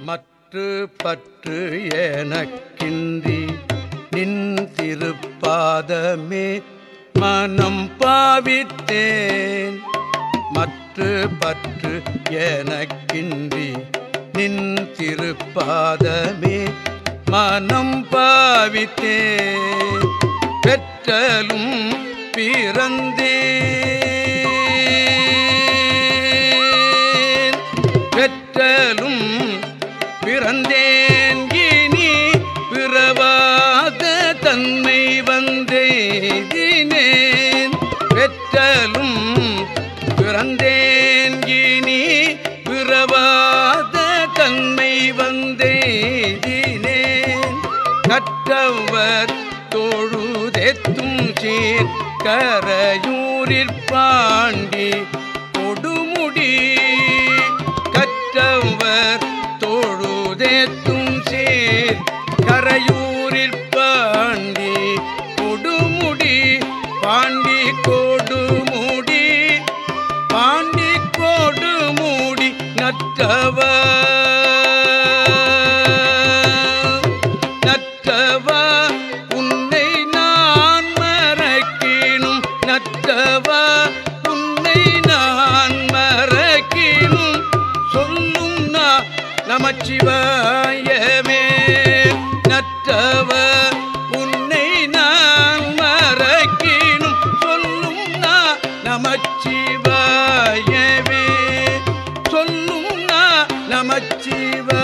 மற்று பற்று எனக்கின்றி நின் திருப்பாதமே மனம் பாவித்தேன். மற்று பற்று எனக்கின்றி நின் திருப்பாதமே மனம் பாவித்தே பெற்றலும் பிறந்தே பெற்றலும் பிறந்தேன். இனி பிறவாத தன்மை வந்தேன் பெற்றலும் பிறந்தேன். இனி பிறவாத தன்மை வந்தேன் கற்றவர் தொழுதெத்தும் சீர் கரையூரிற் பாண்டி கொடுமுடி. கற்றவர் தொழுதேத்தும் சேர் கரையூரில் பாண்டி கொடுமுடி பாண்டி கொடுமுடி பாண்டி கொடுமுடி நற்றவர் நமச்சிவாயமே. நற்றவ உன்னை நான் மறக்கினும் சொல்லும் நா நமச்சிவாயவே. சொல்லும் நா நமச்சிவாயவே.